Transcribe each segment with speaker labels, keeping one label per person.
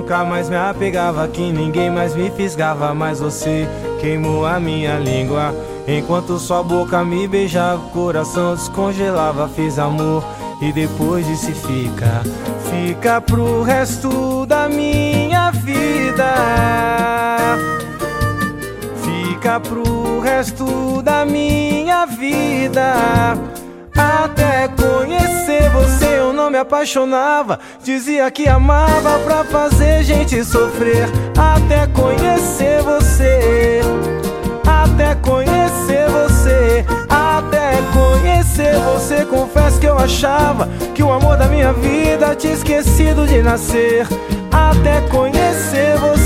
Speaker 1: Nunca mais me apegava, que ninguém mais me fisgava, mas você queimou a minha língua. Enquanto sua boca me beijava, o coração descongelava, fiz amor e depois disse fica, fica pro resto da minha vida. Fica pro resto da minha vida. Até conhecer você eu não me apaixonava Dizia que amava pra fazer gente sofrer Até conhecer você. Até conhecer você. Até conhecer você. Confesso que eu achava Que o amor da minha vida tinha esquecido de nascer. Até conhecer você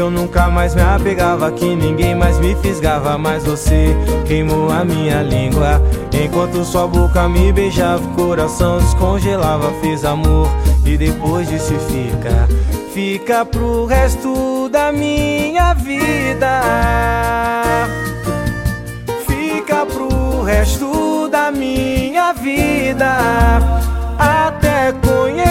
Speaker 1: que eu nunca mais me apegava, que ninguém mais me fisgava, mas você queimou a minha língua. Enquanto sua boca me beijava, o coração descongelava, fiz amor e depois disse fica, fica pro resto da minha vida. Fica pro resto da minha vida. Até conhecer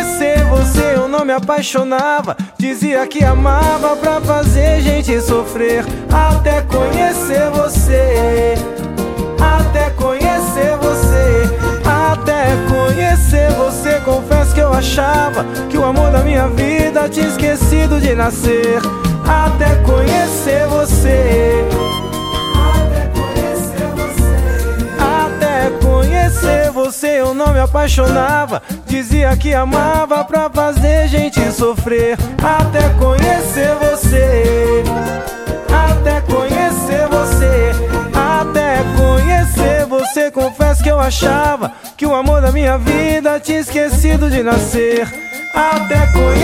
Speaker 1: me apaixonava Dizia que amava pra fazer gente sofrer Até conhecer você Até conhecer você Até conhecer você. Confesso que eu achava Que o amor da minha vida tinha esquecido de nascer Até conhecer você você eu não me apaixonava. Dizia que amava pra fazer gente sofrer. Até conhecer você. Até conhecer você. Até conhecer você. Confesso que eu achava Que o amor da minha vida tinha esquecido de nascer. Até conhecer